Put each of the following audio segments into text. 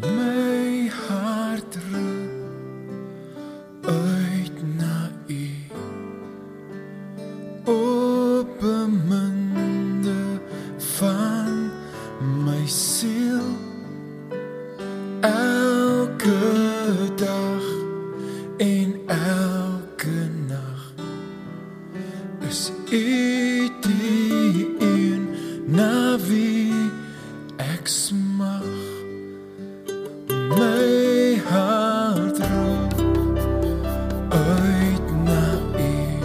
My hart roep uit na U. O beminde van my siel. Elke dag en elke nag is U die een na wie ek smaak my hart roep uit na u.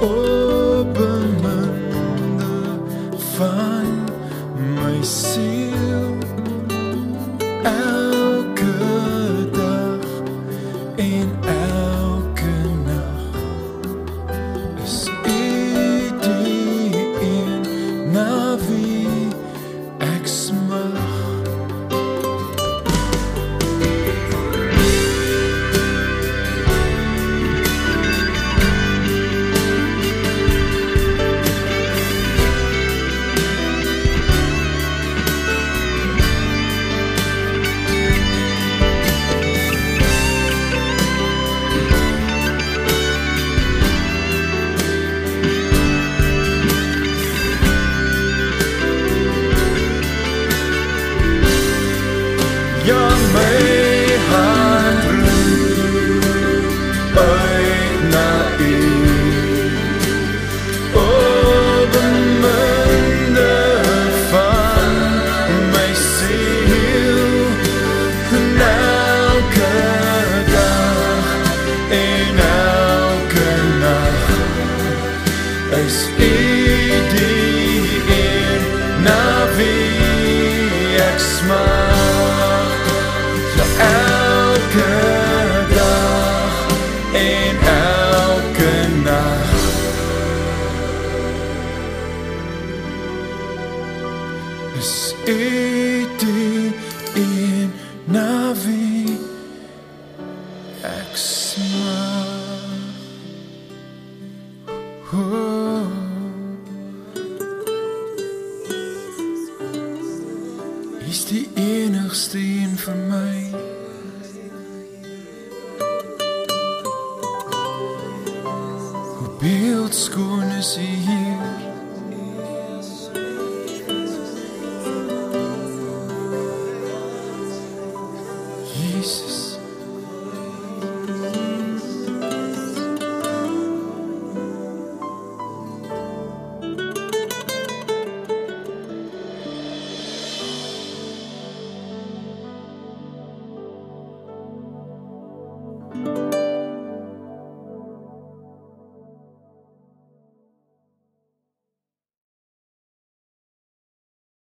Openminde van my siel. Elke dag en Roep uit na u. O, beminde van my siel, en elke dag en elke nacht is u die een na wie ek smag. Is u die een na wie ek smag. Oh. is die enigste een vir my. Hoe beeldskoon is hy hier.